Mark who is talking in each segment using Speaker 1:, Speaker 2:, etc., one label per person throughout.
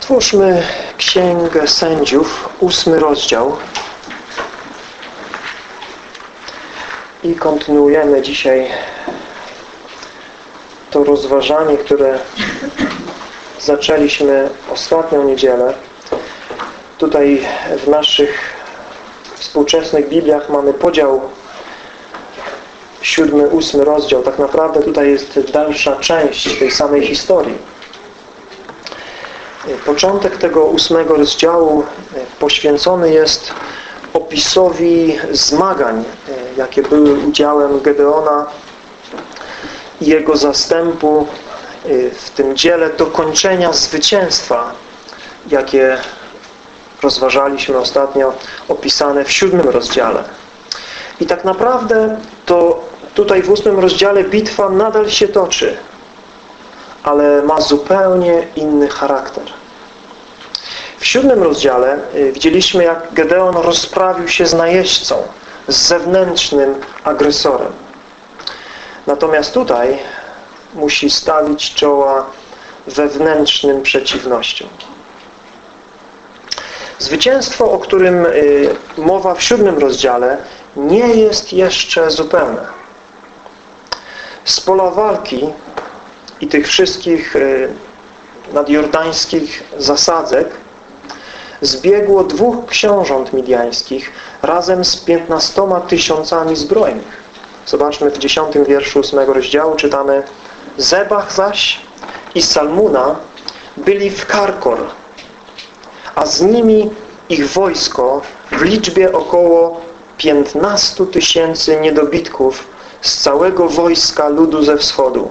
Speaker 1: Otwórzmy Księgę Sędziów, ósmy rozdział i kontynuujemy dzisiaj to rozważanie, które zaczęliśmy ostatnią niedzielę. Tutaj w naszych współczesnych Bibliach mamy podział siódmy, ósmy rozdział. Tak naprawdę tutaj jest dalsza część tej samej historii. Początek tego ósmego rozdziału poświęcony jest opisowi zmagań, jakie były udziałem Gedeona i jego zastępu w tym dziele dokończenia zwycięstwa, jakie rozważaliśmy ostatnio, opisane w siódmym rozdziale. I tak naprawdę to tutaj w ósmym rozdziale bitwa nadal się toczy, ale ma zupełnie inny charakter. W siódmym rozdziale widzieliśmy, jak Gedeon rozprawił się z najeźdźcą, z zewnętrznym agresorem. Natomiast tutaj musi stawić czoła wewnętrznym przeciwnościom. Zwycięstwo, o którym mowa w siódmym rozdziale, nie jest jeszcze zupełne. Z pola walki i tych wszystkich nadjordańskich zasadzek zbiegło dwóch książąt midiańskich razem z piętnastoma tysiącami zbrojnych. Zobaczmy w dziesiątym wierszu ósmego rozdziału czytamy Zebach zaś i Salmuna byli w Karkor, a z nimi ich wojsko w liczbie około 15 tysięcy niedobitków z całego wojska ludu ze wschodu.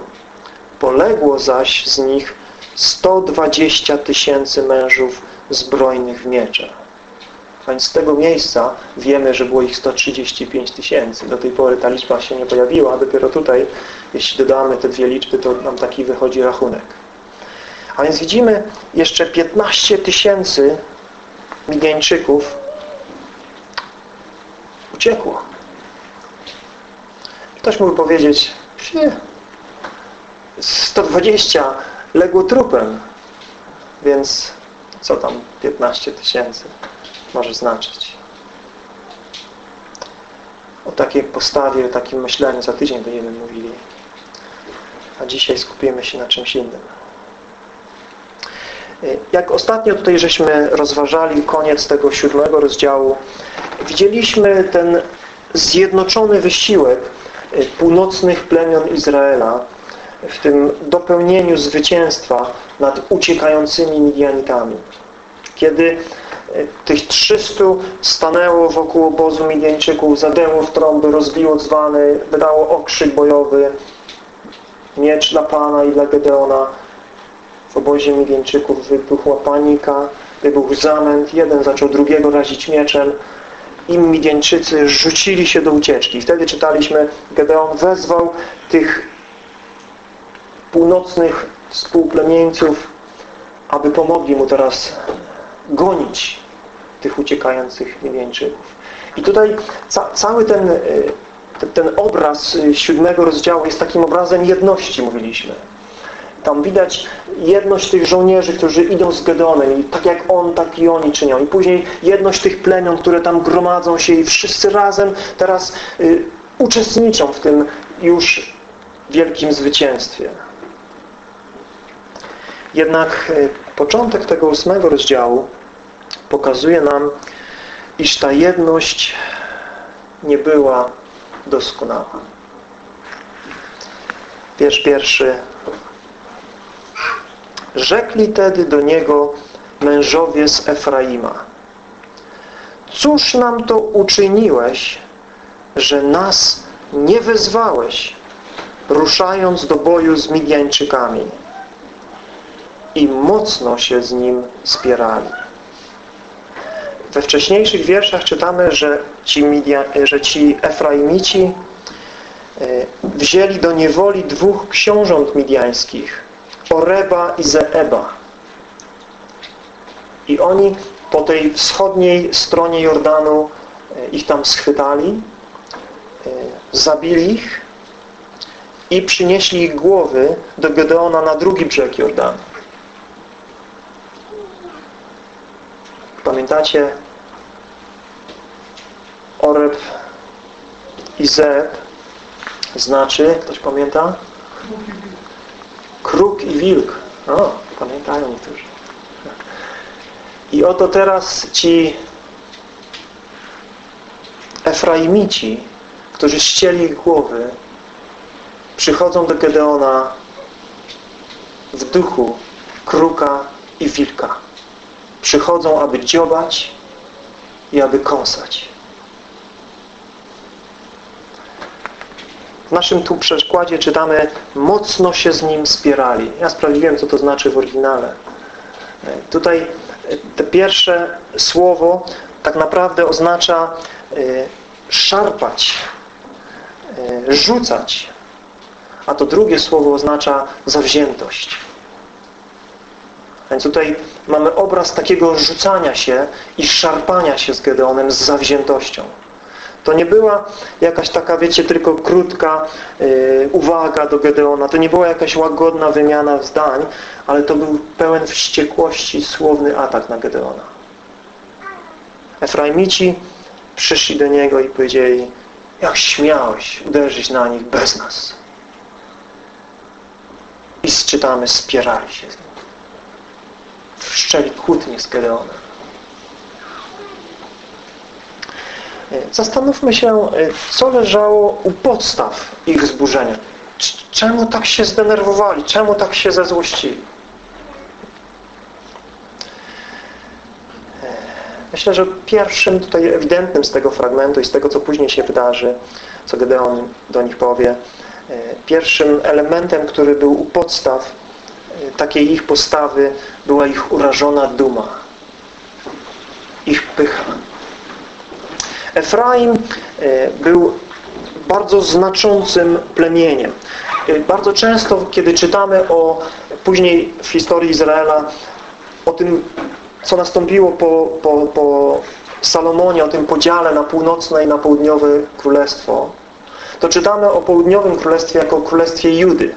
Speaker 1: Poległo zaś z nich 120 tysięcy mężów zbrojnych w miecze. A więc z tego miejsca wiemy, że było ich 135 tysięcy. Do tej pory ta liczba się nie pojawiła, dopiero tutaj, jeśli dodamy te dwie liczby, to nam taki wychodzi rachunek. A więc widzimy jeszcze 15 tysięcy Midianczyków uciekło. Ktoś mógł powiedzieć, nie, 120 legło trupem, więc co tam 15 tysięcy może znaczyć. O takiej postawie, o takim myśleniu za tydzień będziemy mówili. A dzisiaj skupimy się na czymś innym. Jak ostatnio tutaj żeśmy rozważali koniec tego siódmego rozdziału, widzieliśmy ten zjednoczony wysiłek północnych plemion Izraela w tym dopełnieniu zwycięstwa nad uciekającymi Midianitami. Kiedy tych 300 stanęło wokół obozu Midianczyków, zadęło w trąby, rozbiło dzwany, wydało okrzyk bojowy, miecz dla Pana i dla Gedeona. W obozie Midianczyków wybuchła panika, wybuchł zamęt, jeden zaczął drugiego razić mieczem i Midianczycy rzucili się do ucieczki. Wtedy czytaliśmy, Gedeon wezwał tych północnych współplemieńców, aby pomogli mu teraz gonić tych uciekających Midianczyków. I tutaj ca cały ten, ten obraz siódmego rozdziału jest takim obrazem jedności, mówiliśmy. Tam widać jedność tych żołnierzy, którzy idą z Gedeonem i tak jak on, tak i oni czynią. I później jedność tych plemion, które tam gromadzą się i wszyscy razem teraz y, uczestniczą w tym już wielkim zwycięstwie. Jednak y, początek tego ósmego rozdziału pokazuje nam, iż ta jedność nie była doskonała. Wiersz pierwszy. Rzekli tedy do niego mężowie z Efraima. Cóż nam to uczyniłeś, że nas nie wezwałeś, ruszając do boju z Midianczykami? I mocno się z nim spierali. We wcześniejszych wierszach czytamy, że ci, Midia, że ci Efraimici wzięli do niewoli dwóch książąt midiańskich, Oreba i Zeeba. I oni po tej wschodniej stronie Jordanu ich tam schwytali, zabili ich i przynieśli ich głowy do Gedeona na drugi brzeg Jordanu. Pamiętacie Oreb i Zeb znaczy, ktoś pamięta? Kruk i wilk. O, pamiętają niektórzy. I oto teraz ci Efraimici, którzy ścieli ich głowy, przychodzą do Gedeona w duchu kruka i wilka. Przychodzą, aby dziobać i aby kąsać. W naszym tu przeszkładzie czytamy mocno się z nim spierali. Ja sprawdziłem, co to znaczy w oryginale. Tutaj te pierwsze słowo tak naprawdę oznacza e, szarpać, e, rzucać, a to drugie słowo oznacza zawziętość. Więc tutaj mamy obraz takiego rzucania się i szarpania się z Gedeonem z zawziętością. To nie była jakaś taka, wiecie, tylko krótka yy, uwaga do Gedeona. To nie była jakaś łagodna wymiana zdań, ale to był pełen wściekłości słowny atak na Gedeona. Efraimici przyszli do niego i powiedzieli jak śmiałeś uderzyć na nich bez nas. I czytamy, spierali się z nim. Wszczeli kłótnie z Gedeonem. Zastanówmy się, co leżało u podstaw ich wzburzenia. Czemu tak się zdenerwowali? Czemu tak się zezłościli? Myślę, że pierwszym tutaj ewidentnym z tego fragmentu i z tego, co później się wydarzy, co Gedeon do nich powie, pierwszym elementem, który był u podstaw takiej ich postawy, była ich urażona duma. Ich pycha. Efraim e, był bardzo znaczącym plemieniem. E, bardzo często, kiedy czytamy o później w historii Izraela o tym, co nastąpiło po, po, po Salomonie, o tym podziale na północne i na południowe królestwo, to czytamy o południowym królestwie jako królestwie Judy.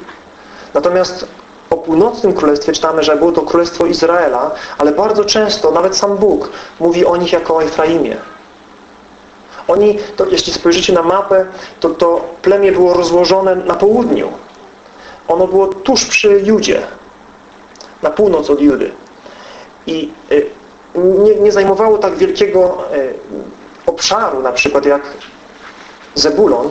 Speaker 1: Natomiast o północnym królestwie czytamy, że było to królestwo Izraela, ale bardzo często, nawet sam Bóg mówi o nich jako o Efraimie. Oni, to jeśli spojrzycie na mapę, to to plemię było rozłożone na południu. Ono było tuż przy Judzie, na północ od Judy. I y, nie, nie zajmowało tak wielkiego y, obszaru, na przykład jak Zebulon,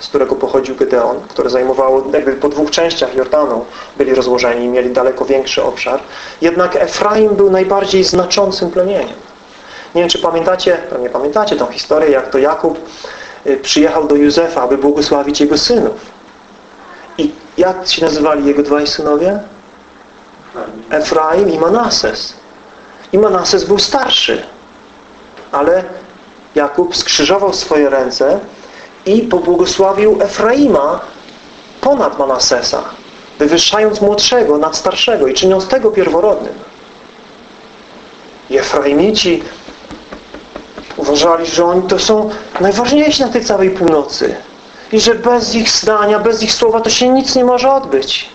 Speaker 1: z którego pochodził Gedeon, które zajmowało jakby po dwóch częściach Jordanu byli rozłożeni i mieli daleko większy obszar. Jednak Efraim był najbardziej znaczącym plemieniem. Nie wiem, czy pamiętacie, to nie pamiętacie tą historię, jak to Jakub y, przyjechał do Józefa, aby błogosławić jego synów. I jak się nazywali jego dwaj synowie? Efraim i Manases. I Manases był starszy. Ale Jakub skrzyżował swoje ręce i pobłogosławił Efraima ponad Manasesa, wywyższając młodszego nad starszego i czyniąc tego pierworodnym. I uważali, że oni to są najważniejsi na tej całej północy i że bez ich zdania, bez ich słowa to się nic nie może odbyć.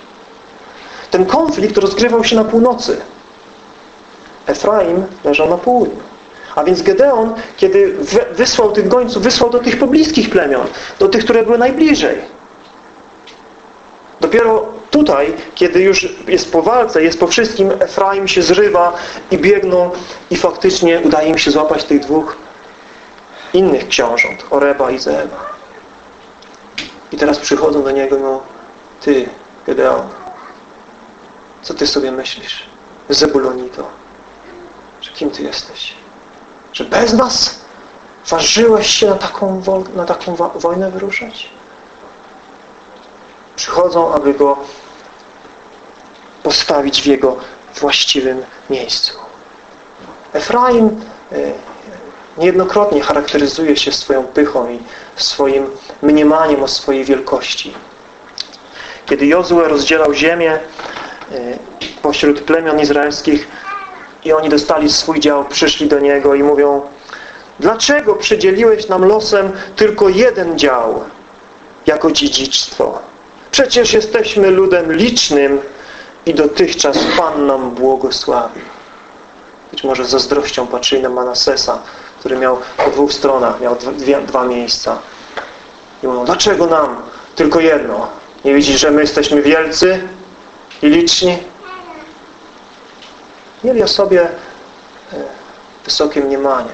Speaker 1: Ten konflikt rozgrywał się na północy. Efraim leżał na południu. A więc Gedeon, kiedy wysłał tych gońców, wysłał do tych pobliskich plemion, do tych, które były najbliżej. Dopiero tutaj, kiedy już jest po walce, jest po wszystkim, Efraim się zrywa i biegną i faktycznie udaje im się złapać tych dwóch innych książąt, Oreba i Zeba. I teraz przychodzą do niego, no ty, Gedeon, co ty sobie myślisz? Zebulonito, że kim ty jesteś? Że bez nas ważyłeś się na taką, na taką wojnę wyruszać? Przychodzą, aby go postawić w jego właściwym miejscu. Efraim e, niejednokrotnie charakteryzuje się swoją pychą i swoim mniemaniem o swojej wielkości. Kiedy Jozue rozdzielał ziemię e, pośród plemion izraelskich i oni dostali swój dział, przyszli do niego i mówią Dlaczego przydzieliłeś nam losem tylko jeden dział jako dziedzictwo? Przecież jesteśmy ludem licznym i dotychczas Pan nam błogosławił. może zazdrością patrzyli na Manasesa, który miał po dwóch stronach, miał dwie, dwa miejsca. I mówią, dlaczego nam tylko jedno? Nie widzisz, że my jesteśmy wielcy i liczni? Mieli o sobie e, wysokie mniemanie.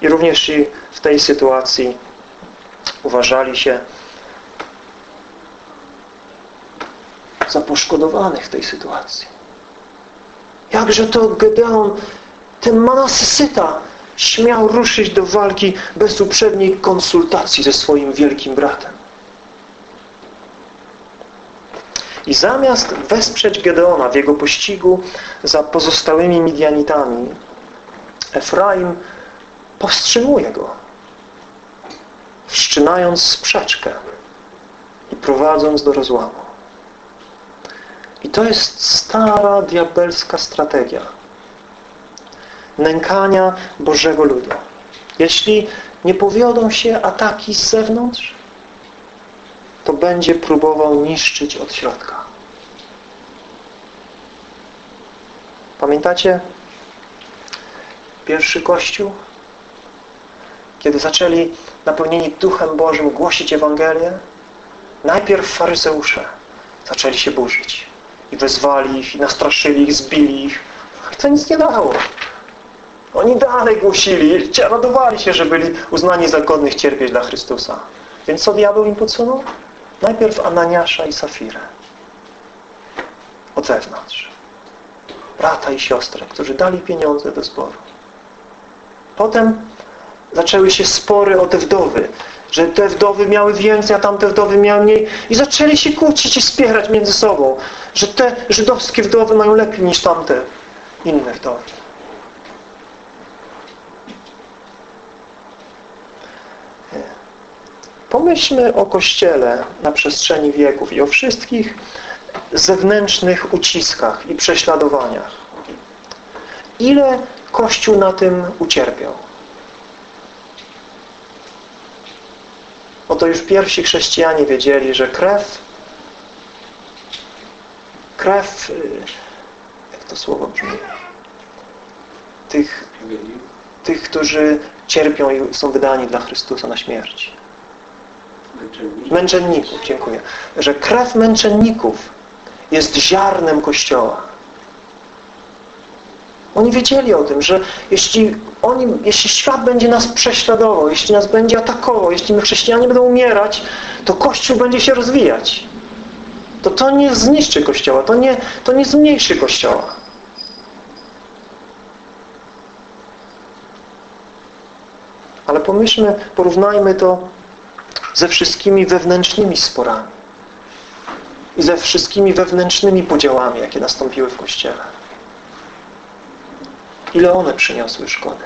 Speaker 1: I również i w tej sytuacji uważali się za poszkodowanych w tej sytuacji. Jakże to Gedeon, ten Manasesyta, śmiał ruszyć do walki bez uprzedniej konsultacji ze swoim wielkim bratem. I zamiast wesprzeć Gedeona w jego pościgu za pozostałymi Midianitami, Efraim powstrzymuje go, wszczynając sprzeczkę i prowadząc do rozłamu. I to jest stara diabelska strategia nękania Bożego ludu. Jeśli nie powiodą się ataki z zewnątrz, to będzie próbował niszczyć od środka. Pamiętacie pierwszy Kościół? Kiedy zaczęli napełnieni Duchem Bożym głosić Ewangelię, najpierw faryzeusze zaczęli się burzyć i wezwali ich, i nastraszyli ich, zbili ich. To nic nie dało. Oni dalej głosili, radowali się, że byli uznani za godnych cierpieć dla Chrystusa. Więc co diabeł im podsunął? Najpierw Ananiasza i Safirę. Od zewnątrz. Brata i siostrę, którzy dali pieniądze do zboru. Potem zaczęły się spory o te wdowy, że te wdowy miały więcej, a tamte wdowy miały mniej i zaczęli się kłócić i spierać między sobą, że te żydowskie wdowy mają lepiej niż tamte inne wdowy. Pomyślmy o Kościele na przestrzeni wieków i o wszystkich zewnętrznych uciskach i prześladowaniach. Ile Kościół na tym ucierpiał? Oto już pierwsi chrześcijanie wiedzieli, że krew krew jak to słowo brzmi tych, tych, którzy cierpią i są wydani dla Chrystusa na śmierć. Męczenników, dziękuję. Że krew męczenników jest ziarnem Kościoła. Oni wiedzieli o tym, że jeśli, oni, jeśli świat będzie nas prześladował, jeśli nas będzie atakował, jeśli my chrześcijanie będą umierać, to Kościół będzie się rozwijać. To to nie zniszczy Kościoła, to nie, to nie zmniejszy Kościoła. Ale pomyślmy, porównajmy to ze wszystkimi wewnętrznymi sporami i ze wszystkimi wewnętrznymi podziałami, jakie nastąpiły w Kościele. Ile one przyniosły szkody?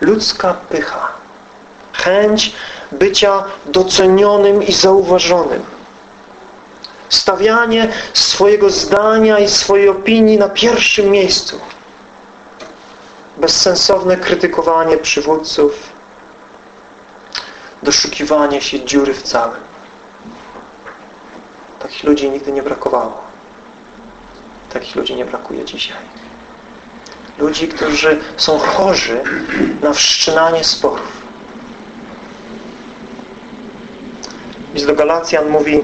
Speaker 1: Ludzka pycha, chęć bycia docenionym i zauważonym, stawianie swojego zdania i swojej opinii na pierwszym miejscu, bezsensowne krytykowanie przywódców, doszukiwanie się dziury w całym. Takich ludzi nigdy nie brakowało. Takich ludzi nie brakuje dzisiaj. Ludzi, którzy są chorzy na wszczynanie sporów. List do Galacjan mówi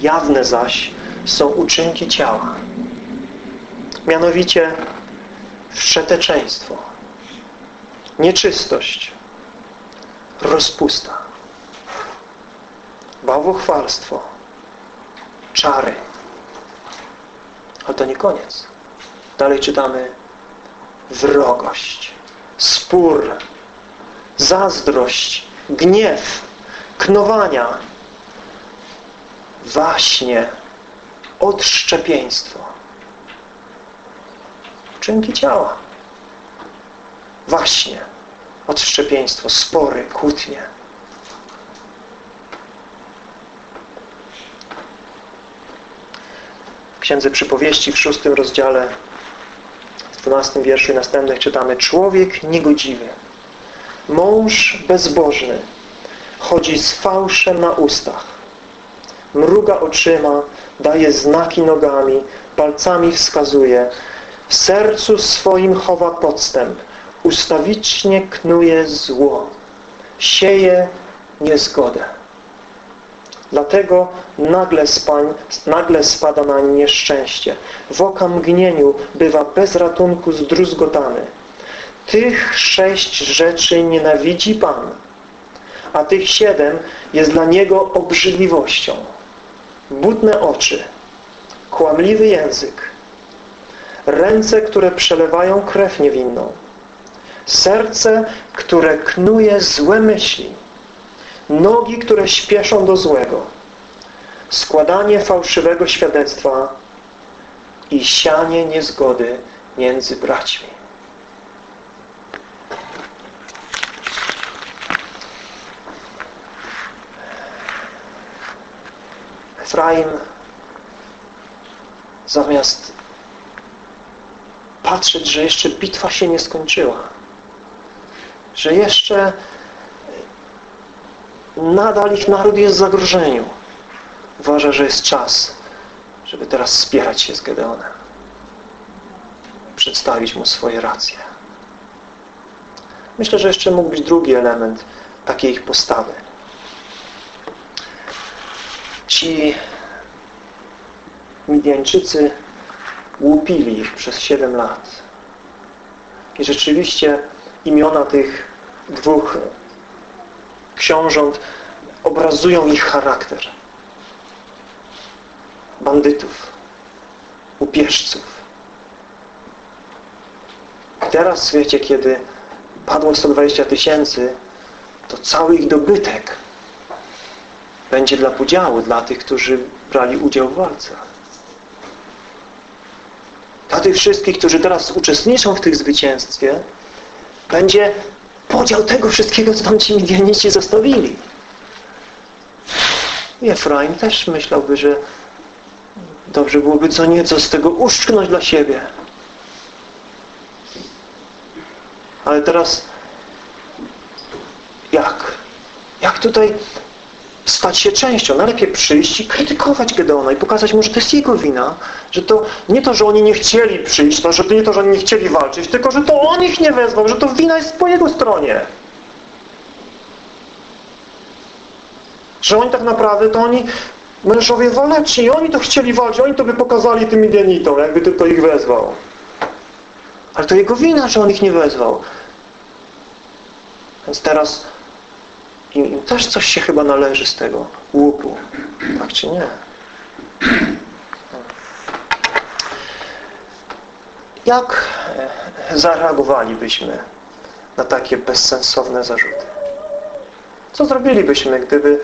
Speaker 1: jawne zaś są uczynki ciała. Mianowicie wszeteczeństwo, nieczystość, rozpusta, bałwochwalstwo, czary. Ale to nie koniec. Dalej czytamy wrogość, spór, zazdrość, gniew, knowania, waśnie, odszczepieństwo. Czynki ciała. Waśnie, odszczepieństwo, spory, kłótnie. W Księdze Przypowieści w szóstym rozdziale w dwunastym wierszu i następnych czytamy Człowiek niegodziwy, mąż bezbożny chodzi z fałszem na ustach, mruga oczyma, daje znaki nogami, palcami wskazuje, w sercu swoim chowa podstęp, ustawicznie knuje zło, sieje niezgodę. Dlatego nagle, spań, nagle spada na nieszczęście. W oka mgnieniu bywa bez ratunku zdruzgotany. Tych sześć rzeczy nienawidzi Pan, a tych siedem jest dla Niego obrzydliwością. Butne oczy, kłamliwy język, ręce, które przelewają krew niewinną, serce, które knuje złe myśli, nogi, które śpieszą do złego, składanie fałszywego świadectwa i sianie niezgody między braćmi. Efraim zamiast patrzeć, że jeszcze bitwa się nie skończyła, że jeszcze nadal ich naród jest w zagrożeniu. Uważa, że jest czas, żeby teraz spierać się z Gedeonem. Przedstawić mu swoje racje. Myślę, że jeszcze mógł być drugi element takiej ich postawy. Ci Midianczycy łupili ich przez 7 lat. I rzeczywiście imiona tych dwóch książąt obrazują ich charakter. Bandytów, upieżców. Teraz, wiecie, kiedy padło 120 tysięcy, to cały ich dobytek będzie dla podziału, dla tych, którzy brali udział w walce. Tych wszystkich, którzy teraz uczestniczą w tych zwycięstwie, będzie podział tego wszystkiego, co tam ci Midianici zostawili. I Efraim też myślałby, że dobrze byłoby co nieco z tego uszczknąć dla siebie. Ale teraz jak? Jak tutaj stać się częścią? Najlepiej przyjść i krytykować Gedeona i pokazać mu, że to jest jego wina, że to nie to, że oni nie chcieli przyjść, to, że to nie to, że oni nie chcieli walczyć, tylko, że to on ich nie wezwał, że to wina jest po jego stronie. Że oni tak naprawdę, to oni mężowie waleczni, oni to chcieli walczyć, oni to by pokazali tym Midianitom, jakby tylko ich wezwał. Ale to jego wina, że on ich nie wezwał. Więc teraz im też coś się chyba należy z tego łupu. Tak czy nie? Jak zareagowalibyśmy na takie bezsensowne zarzuty? Co zrobilibyśmy, gdyby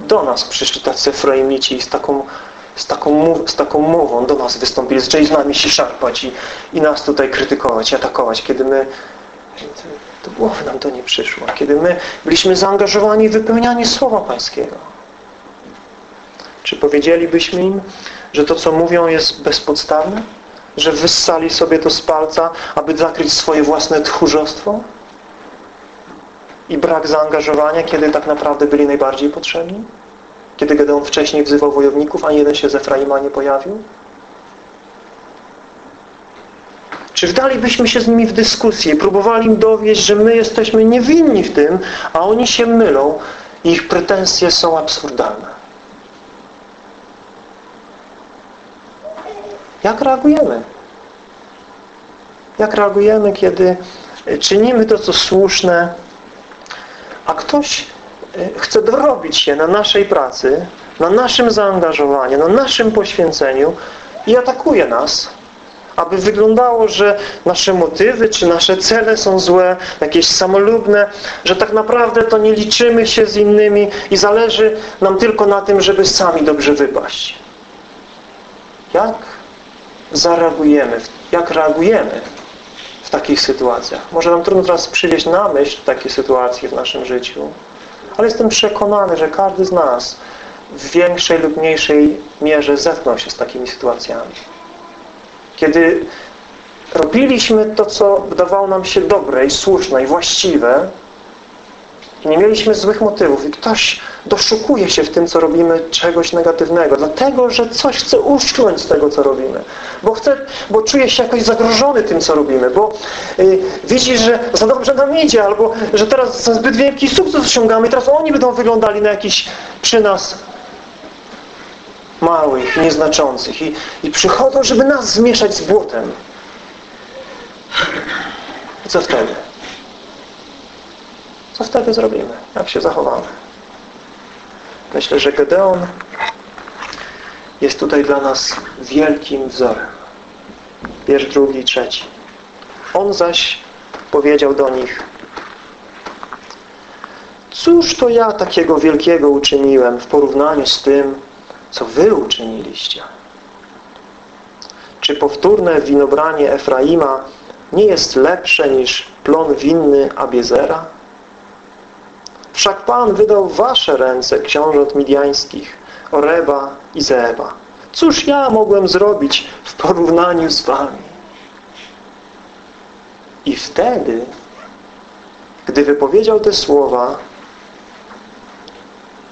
Speaker 1: do nas przyszli tacy Efraimici z taką, z taką, z taką mową do nas wystąpili, zaczęli z nami się szarpać i, i nas tutaj krytykować, atakować, kiedy my do głowy nam to nie przyszło. Kiedy my byliśmy zaangażowani w wypełnianie Słowa Pańskiego. Czy powiedzielibyśmy im, że to, co mówią jest bezpodstawne? Że wyssali sobie to z palca, aby zakryć swoje własne tchórzostwo? I brak zaangażowania, kiedy tak naprawdę byli najbardziej potrzebni? Kiedy Gedeon wcześniej wzywał wojowników, a jeden się z Efraima nie pojawił? Czy wdalibyśmy się z nimi w dyskusję, próbowali im dowieść, że my jesteśmy niewinni w tym, a oni się mylą i ich pretensje są absurdalne. Jak reagujemy? Jak reagujemy, kiedy czynimy to, co słuszne, a ktoś e, chce dorobić się na naszej pracy, na naszym zaangażowaniu, na naszym poświęceniu i atakuje nas, aby wyglądało, że nasze motywy czy nasze cele są złe, jakieś samolubne, że tak naprawdę to nie liczymy się z innymi i zależy nam tylko na tym, żeby sami dobrze wypaść. Jak zareagujemy, jak reagujemy w takich sytuacjach? Może nam trudno teraz przywieźć na myśl takie sytuacje w naszym życiu, ale jestem przekonany, że każdy z nas w większej lub mniejszej mierze zetknął się z takimi sytuacjami. Kiedy robiliśmy to, co wydawało nam się dobre i słuszne i właściwe, I nie mieliśmy złych motywów. I ktoś doszukuje się w tym, co robimy, czegoś negatywnego. Dlatego, że coś chce uszcząć z tego, co robimy. Bo chce, bo czuje się jakoś zagrożony tym, co robimy. Bo yy, widzi, że za dobrze nam idzie. Albo, że teraz zbyt wielki sukces osiągamy. I teraz oni będą wyglądali na jakiś przy nas małych, nieznaczących. I, I przychodzą, żeby nas zmieszać z błotem. I co wtedy? Co wtedy zrobimy? Jak się zachowamy? Myślę, że Gedeon jest tutaj dla nas wielkim wzorem. Wiersz drugi trzeci. On zaś powiedział do nich Cóż to ja takiego wielkiego uczyniłem w porównaniu z tym, co wy uczyniliście? Czy powtórne winobranie Efraima nie jest lepsze niż plon winny Abiezera? Wszak Pan wydał wasze ręce książąt midiańskich, Oreba i Zeba. Cóż ja mogłem zrobić w porównaniu z wami? I wtedy, gdy wypowiedział te słowa,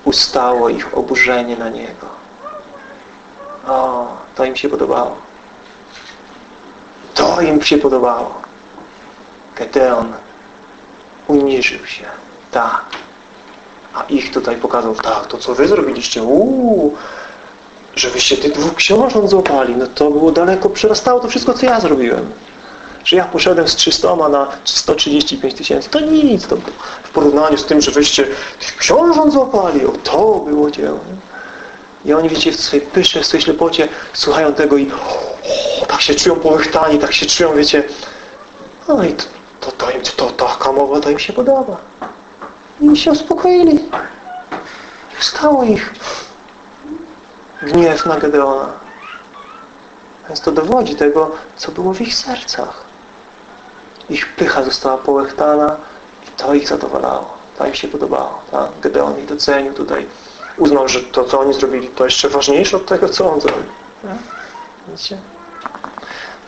Speaker 1: ustało ich oburzenie na Niego. O, to im się podobało. To im się podobało. Gedeon uniżył się. Tak. A ich tutaj pokazał, tak, to co wy zrobiliście, uuu, że wyście tych dwóch książąt złapali, no to było daleko, przerastało to wszystko, co ja zrobiłem. Że ja poszedłem z 300 na 135 tysięcy, to nic, to w porównaniu z tym, że wyście tych książąt złapali, o to było dzieło. I oni, wiecie, w swojej pysze, w swojej ślepocie słuchają tego i o, tak się czują połychtani, tak się czują, wiecie, no i to, to, to im, to, taka mowa, to im się podoba. I się uspokoili. Wstało ich gniew na Gedeona. Więc to dowodzi tego, co było w ich sercach. Ich pycha została połechtana i to ich zadowalało. To im się podobało. Tak? Gedeon ich docenił tutaj. Uznał, że to, co oni zrobili, to jeszcze ważniejsze od tego, co on zrobił. Widzicie?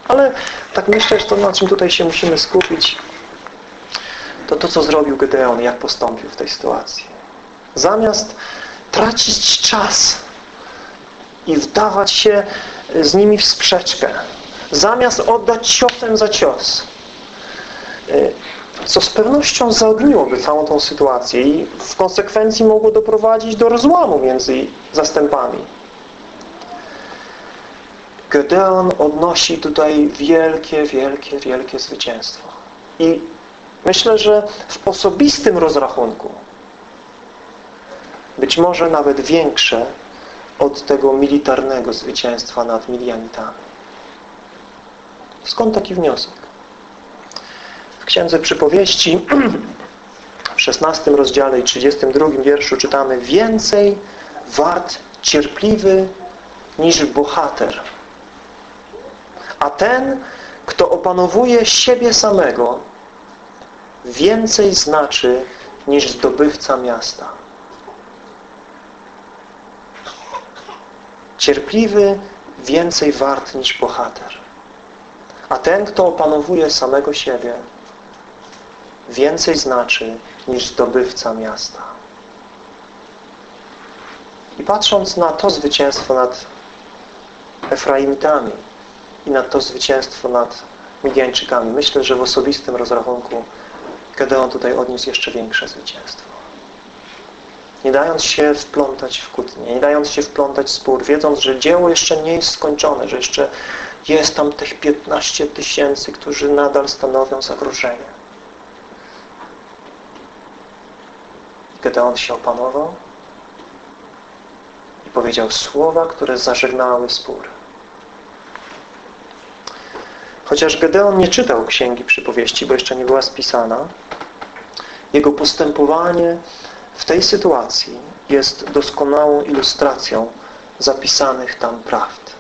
Speaker 1: Ale tak myślę, że to na czym tutaj się musimy skupić, to to, co zrobił Gedeon, jak postąpił w tej sytuacji. Zamiast tracić czas i wdawać się z nimi w sprzeczkę, zamiast oddać ciosem za cios, y, co z pewnością zaogniłoby całą tą sytuację i w konsekwencji mogło doprowadzić do rozłamu między zastępami. Gedeon odnosi tutaj wielkie, wielkie, wielkie zwycięstwo. I myślę, że w osobistym rozrachunku być może nawet większe od tego militarnego zwycięstwa nad Midianitami. Skąd taki wniosek? W Księdze Przypowieści w 16 rozdziale i 32 wierszu czytamy Więcej wart cierpliwy niż bohater. A ten, kto opanowuje siebie samego, więcej znaczy niż zdobywca miasta. Cierpliwy więcej wart niż bohater. A ten, kto opanowuje samego siebie, więcej znaczy niż zdobywca miasta. I patrząc na to zwycięstwo nad Efraimitami i na to zwycięstwo nad Midianczykami, myślę, że w osobistym rozrachunku Gedeon tutaj odniósł jeszcze większe zwycięstwo. Nie dając się wplątać w kłótnię, nie dając się wplątać w spór, wiedząc, że dzieło jeszcze nie jest skończone, że jeszcze jest tam tych 15 tysięcy, którzy nadal stanowią zagrożenie. Gedeon się opanował i powiedział słowa, które zażegnały spór. Chociaż Gedeon nie czytał Księgi Przypowieści, bo jeszcze nie była spisana, jego postępowanie w tej sytuacji jest doskonałą ilustracją zapisanych tam prawd.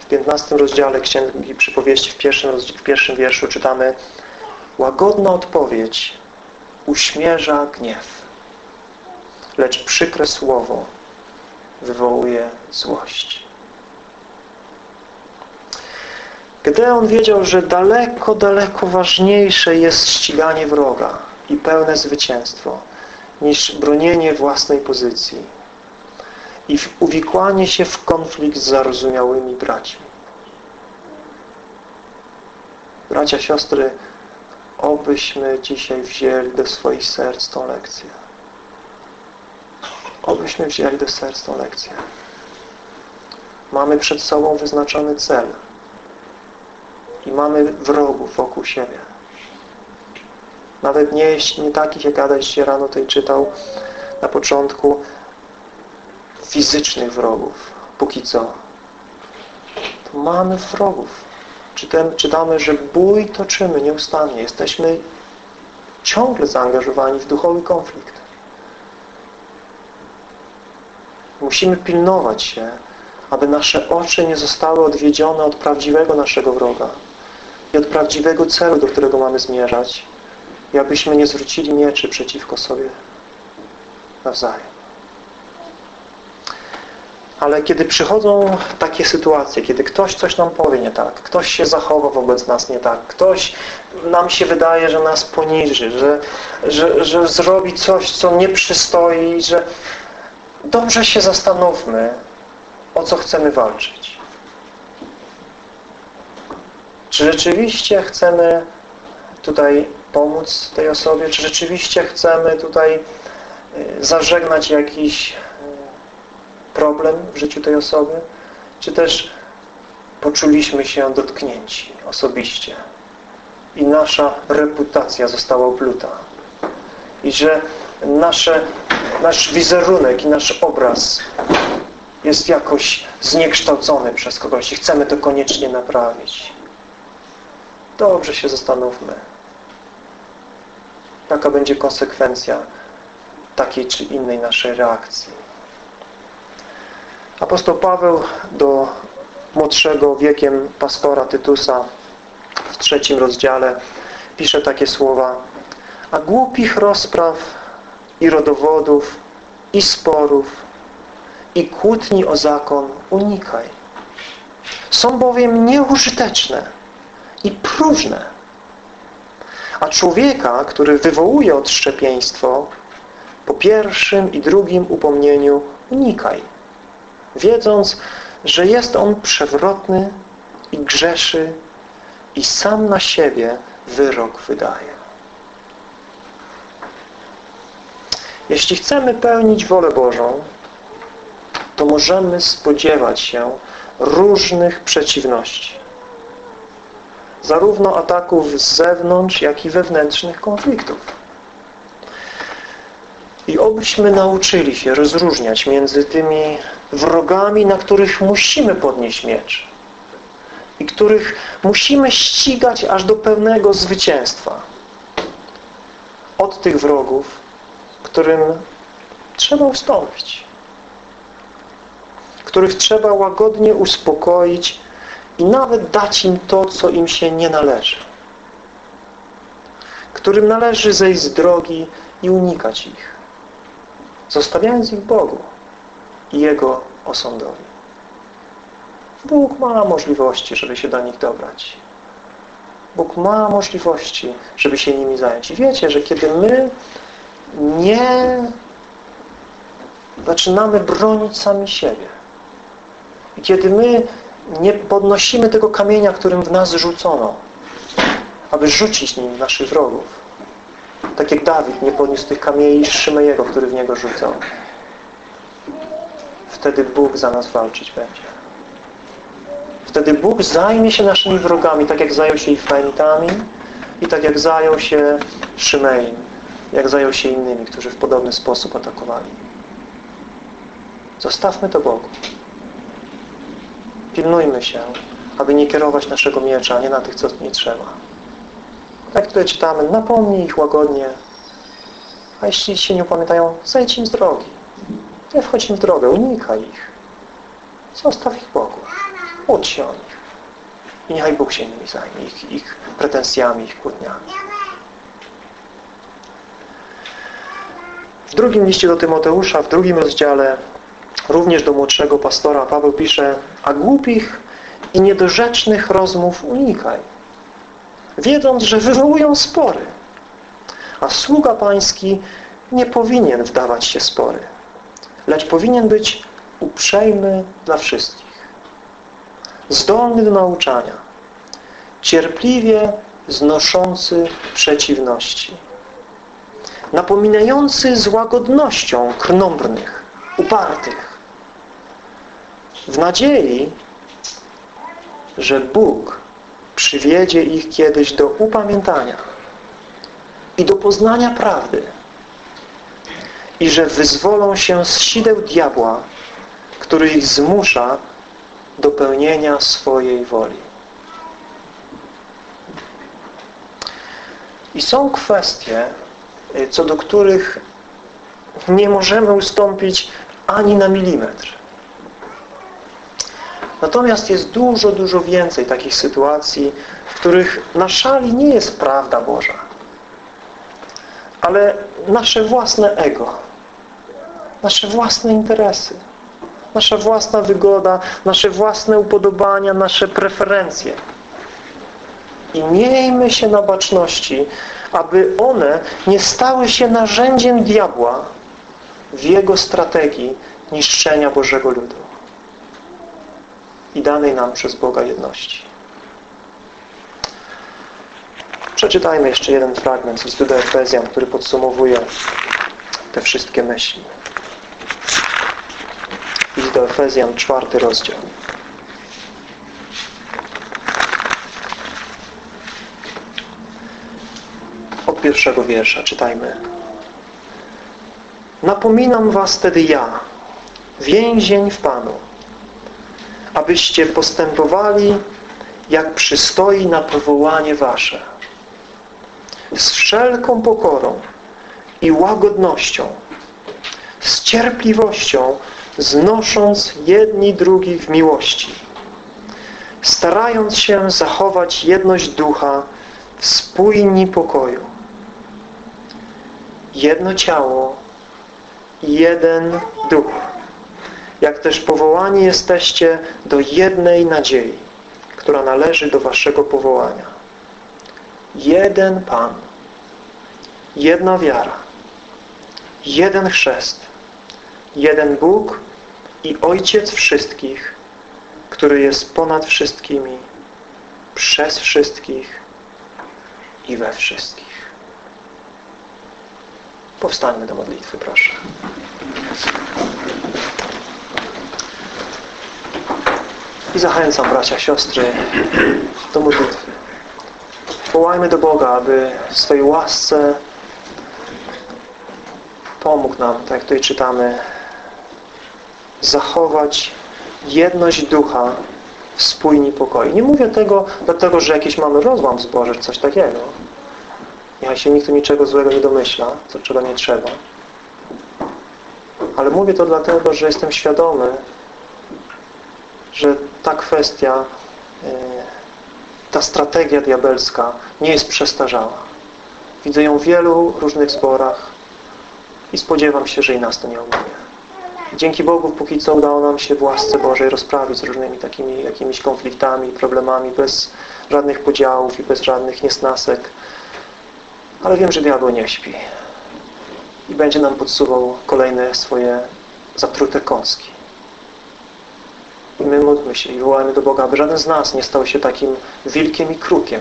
Speaker 1: W 15 rozdziale Księgi Przypowieści w pierwszym, w pierwszym wierszu czytamy Łagodna odpowiedź uśmierza gniew, lecz przykre słowo wywołuje złość. Gedeon wiedział, że daleko, daleko ważniejsze jest ściganie wroga i pełne zwycięstwo niż bronienie własnej pozycji i uwikłanie się w konflikt z zarozumiałymi braćmi. Bracia, siostry, obyśmy dzisiaj wzięli do swoich serc tą lekcję. Obyśmy wzięli do serc tą lekcję. Mamy przed sobą wyznaczony cel i mamy wrogów wokół siebie. Nawet nie, nie takich, jak Adaś się rano tutaj czytał na początku, fizycznych wrogów, póki co. To mamy wrogów. Czytamy, że bój toczymy nieustannie. Jesteśmy ciągle zaangażowani w duchowy konflikt. Musimy pilnować się, aby nasze oczy nie zostały odwiedzione od prawdziwego naszego wroga i od prawdziwego celu, do którego mamy zmierzać i abyśmy nie zwrócili mieczy przeciwko sobie nawzajem. Ale kiedy przychodzą takie sytuacje, kiedy ktoś coś nam powie nie tak, ktoś się zachowa wobec nas nie tak, ktoś nam się wydaje, że nas poniży, że, że, że zrobi coś, co nie przystoi, że dobrze się zastanówmy, o co chcemy walczyć. Czy rzeczywiście chcemy tutaj pomóc tej osobie? Czy rzeczywiście chcemy tutaj y, zażegnać jakiś problem w życiu tej osoby? Czy też poczuliśmy się dotknięci osobiście i nasza reputacja została opluta i że nasze, nasz wizerunek i nasz obraz jest jakoś zniekształcony przez kogoś i chcemy to koniecznie naprawić. Dobrze się zastanówmy. Jaka będzie konsekwencja takiej czy innej naszej reakcji. Apostoł Paweł do młodszego wiekiem pastora Tytusa w trzecim rozdziale pisze takie słowa a głupich rozpraw i rodowodów i sporów i kłótni o zakon unikaj. Są bowiem nieużyteczne i próżne. A człowieka, który wywołuje odszczepieństwo, po pierwszym i drugim upomnieniu unikaj, wiedząc, że jest on przewrotny i grzeszy i sam na siebie wyrok wydaje. Jeśli chcemy pełnić wolę Bożą, to możemy spodziewać się różnych przeciwności. Zarówno ataków z zewnątrz, jak i wewnętrznych konfliktów. I obyśmy nauczyli się rozróżniać między tymi wrogami, na których musimy podnieść miecz i których musimy ścigać aż do pełnego zwycięstwa. Od tych wrogów, którym trzeba ustąpić których trzeba łagodnie uspokoić i nawet dać im to, co im się nie należy. Którym należy zejść z drogi i unikać ich, zostawiając ich Bogu i Jego osądowi. Bóg ma możliwości, żeby się do nich dobrać. Bóg ma możliwości, żeby się nimi zająć. I wiecie, że kiedy my nie zaczynamy bronić sami siebie, i kiedy my nie podnosimy tego kamienia, którym w nas rzucono, aby rzucić nim naszych wrogów, tak jak Dawid nie podniósł tych kamieni Szymejego, który w niego rzucał, wtedy Bóg za nas walczyć będzie. Wtedy Bóg zajmie się naszymi wrogami, tak jak zajął się Ifraimtami i tak jak zajął się Szymeim, jak zajął się innymi, którzy w podobny sposób atakowali. Zostawmy to Bogu. Pilnujmy się, aby nie kierować naszego miecza, nie na tych, co nie trzeba. Tak tutaj czytamy, napomnij ich łagodnie, a jeśli się nie upamiętają, zejdź im z drogi. Nie wchodź im w drogę, unikaj ich. Zostaw ich Bogu. Ucz się o nich. I niechaj Bóg się nimi zajmie, ich, ich pretensjami, ich kłótniami. W drugim liście do Tymoteusza, w drugim rozdziale również do młodszego pastora Paweł pisze a głupich i niedorzecznych rozmów unikaj wiedząc, że wywołują spory. A sługa pański nie powinien wdawać się spory, lecz powinien być uprzejmy dla wszystkich, zdolny do nauczania, cierpliwie znoszący przeciwności, napominający z łagodnością krnąbrnych, upartych, w nadziei, że Bóg przywiedzie ich kiedyś do upamiętania i do poznania prawdy i że wyzwolą się z sideł diabła, który ich zmusza do pełnienia swojej woli. I są kwestie, y, co do których nie możemy ustąpić ani na milimetr. Natomiast jest dużo, dużo więcej takich sytuacji, w których na szali nie jest prawda Boża, ale nasze własne ego, nasze własne interesy, nasza własna wygoda, nasze własne upodobania, nasze preferencje. I miejmy się na baczności, aby one nie stały się narzędziem diabła w jego strategii niszczenia Bożego ludu i danej nam przez Boga jedności. Przeczytajmy jeszcze jeden fragment z listu do Efezjan, który podsumowuje te wszystkie myśli. List do Efezjan, czwarty rozdział. Od pierwszego wiersza czytajmy. Napominam was wtedy ja, więzień w Panu, abyście postępowali jak przystoi na powołanie wasze. Z wszelką pokorą i łagodnością, z cierpliwością, znosząc jedni drugich w miłości, starając się zachować jedność ducha w spójni pokoju. Jedno ciało jeden duch jak też powołani jesteście do jednej nadziei, która należy do waszego powołania. Jeden Pan, jedna wiara, jeden chrzest, jeden Bóg i Ojciec wszystkich, który jest ponad wszystkimi, przez wszystkich i we wszystkich. Powstańmy do modlitwy, proszę. I zachęcam bracia, siostry do modlitwy. Wołajmy do Boga, aby w swojej łasce pomógł nam, tak jak tutaj czytamy, zachować jedność ducha w spójni pokoju. Nie mówię tego dlatego, że jakiś mamy rozłam w zborze, coś takiego. Niechaj się nikt niczego złego nie domyśla, co czego nie trzeba. Ale mówię to dlatego, że jestem świadomy, że ta kwestia, e, ta strategia diabelska nie jest przestarzała. Widzę ją w wielu różnych zborach i spodziewam się, że i nas to nie ominie. Dzięki Bogu póki co udało nam się w łasce Bożej rozprawić z różnymi takimi jakimiś konfliktami, problemami, bez żadnych podziałów i bez żadnych niesnasek. Ale wiem, że diabeł nie śpi. I będzie nam podsuwał kolejne swoje zatrute kąski. I my módlmy się i wołajmy do Boga, aby żaden z nas nie stał się takim wilkiem i krukiem,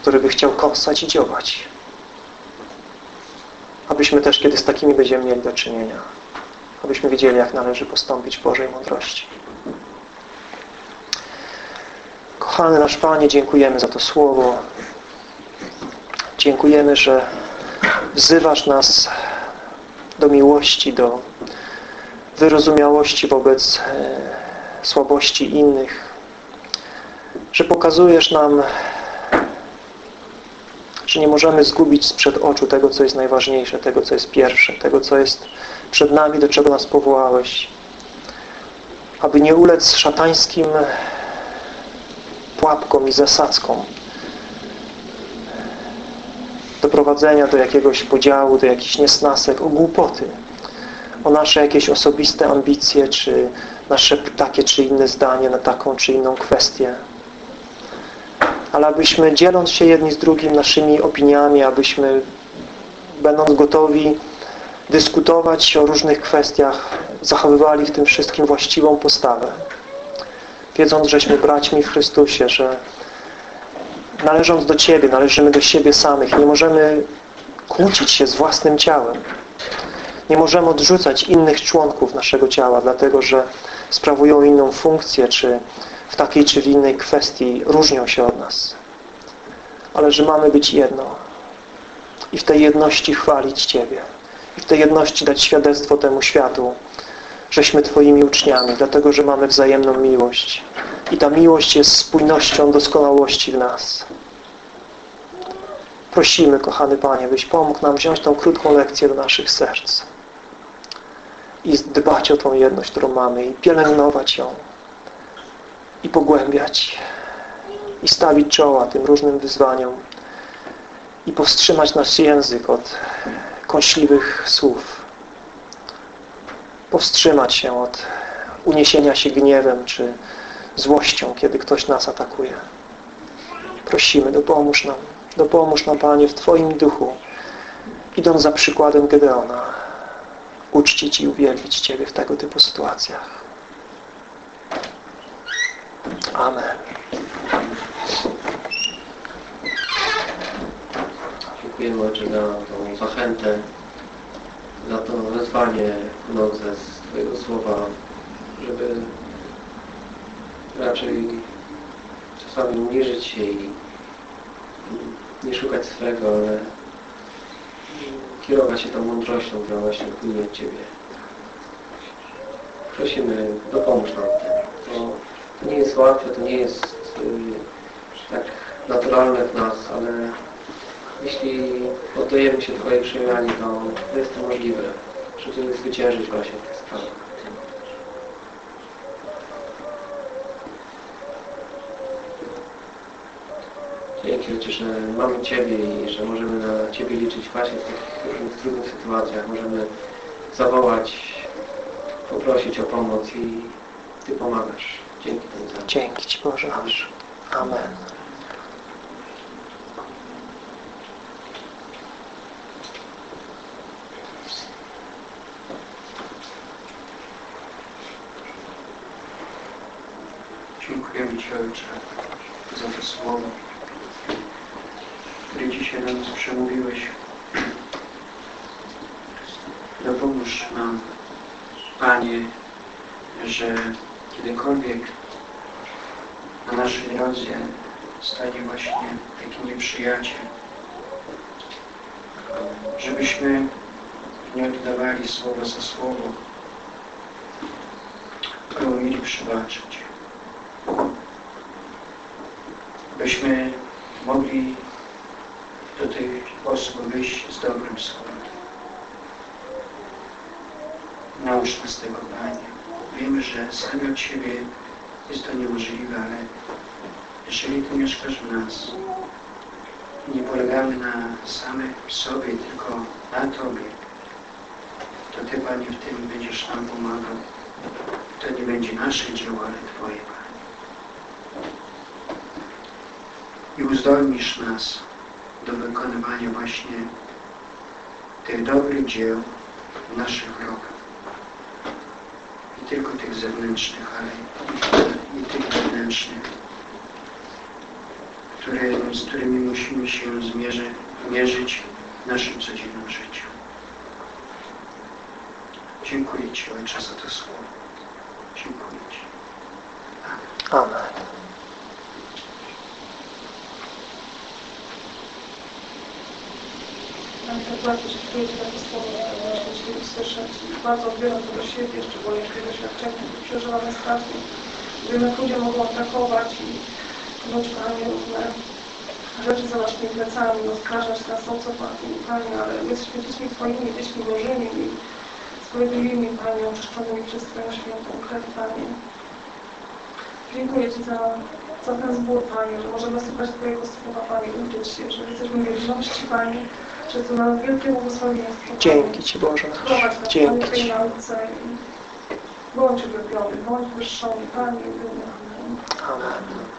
Speaker 1: który by chciał kąsać i działać. Abyśmy też, kiedy z takimi będziemy mieli do czynienia, abyśmy wiedzieli, jak należy postąpić w Bożej mądrości. Kochany nasz Panie, dziękujemy za to Słowo. Dziękujemy, że wzywasz nas do miłości, do wyrozumiałości wobec e, słabości innych, że pokazujesz nam, że nie możemy zgubić sprzed oczu tego, co jest najważniejsze, tego, co jest pierwsze, tego, co jest przed nami, do czego nas powołałeś. Aby nie ulec szatańskim pułapkom i zasadzkom doprowadzenia do jakiegoś podziału, do jakichś niesnasek, o głupoty, o nasze jakieś osobiste ambicje, czy nasze takie czy inne zdanie na taką czy inną kwestię. Ale abyśmy dzieląc się jedni z drugim naszymi opiniami, abyśmy będąc gotowi dyskutować o różnych kwestiach, zachowywali w tym wszystkim właściwą postawę. Wiedząc, żeśmy braćmi w Chrystusie, że należąc do Ciebie, należymy do siebie samych. Nie możemy kłócić się z własnym ciałem. Nie możemy odrzucać innych członków naszego ciała, dlatego że sprawują inną funkcję, czy w takiej czy w innej kwestii różnią się od nas. Ale że mamy być jedno i w tej jedności chwalić Ciebie. I w tej jedności dać świadectwo temu światu, żeśmy Twoimi uczniami, dlatego że mamy wzajemną miłość. I ta miłość jest spójnością doskonałości w nas. Prosimy, kochany Panie, byś pomógł nam wziąć tą krótką lekcję do naszych serc i dbać o tą jedność, którą mamy i pielęgnować ją i pogłębiać i stawić czoła tym różnym wyzwaniom i powstrzymać nasz język od kąśliwych słów. Powstrzymać się od uniesienia się gniewem czy złością, kiedy ktoś nas atakuje. Prosimy, dopomóż nam, dopomóż nam, Panie, w Twoim duchu, idąc za przykładem Gedeona, uczcić i uwielbić Ciebie w tego typu sytuacjach. Amen.
Speaker 2: Dziękujemy Ojcze za tą zachętę, za to wezwanie płynące z Twojego słowa, żeby raczej czasami uniżyć się i nie szukać swego, ale kierować się tą mądrością, która właśnie płynie od Ciebie. Prosimy, dopomóż nam w tym. To, to nie jest łatwe, to nie jest y, tak naturalne w nas, ale jeśli oddajemy się Twojej przemianie, to, to jest to możliwe, żeby zwyciężyć właśnie w tych sprawach. Dzięki że mamy Ciebie i że możemy na Ciebie liczyć właśnie w takich różnych trudnych sytuacjach. Możemy zawołać, poprosić o pomoc i Ty pomagasz. Dzięki Temu za
Speaker 1: Dzięki Ci Boże nasz. Amen.
Speaker 3: Dziękujemy Ci Ojcze za to słowo, które dzisiaj do nas przemówiłeś. Dopomóż nam, Panie, że kiedykolwiek na naszej drodze stanie właśnie taki nieprzyjaciel, żebyśmy nie oddawali słowo za słowo, ale umieli przebaczyć. byśmy mogli osób wyjść z dobrym słowem. Naucz nas tego, Panie. Wiemy, że sami od siebie jest to niemożliwe, ale jeżeli Ty mieszkasz w nas, nie polegamy na samych sobie, tylko na Tobie, to Ty, Panie, w tym będziesz nam pomagał. To nie będzie nasze dzieło, ale Twoje, Panie. i uzdolnisz nas do wykonywania właśnie tych dobrych dzieł w naszych drogach. Nie tylko tych zewnętrznych, ale i tych wewnętrznych, które, z którymi musimy się zmierzyć, mierzyć w naszym codziennym życiu. Dziękuję Ci, Ojcze, za to słowo. Dziękuję Ci. Amen.
Speaker 1: Amen.
Speaker 4: Mam tak bardzo Ci za to słowo, ponieważ jeśli usłyszeć bardzo odbieram to do siebie, szczególnie w tych doświadczeniach, które przeżywamy strachu, wiem, jak ludzie mogą atakować i tknąć Panie różne rzeczy za naszymi plecami, oskarżać nas o co Panie, ale my jesteśmy dziećmi Twoimi, dziećmi Bożymi i sprawiedliwymi, Panie, oczyszczonymi przez Twoją świętą krew, Panie. Dziękuję Ci za, za ten zbór, Panie, że możemy słuchać Twojego słowa, Panie, uczyć się, że jesteśmy wierności, Panie, nam wielkie błogosławieństwo.
Speaker 1: Dzięki Ci Boże nasz. Dzięki Ci.
Speaker 4: bądź uwielbiony, bądź wyższony, Panie, i.
Speaker 1: Amen.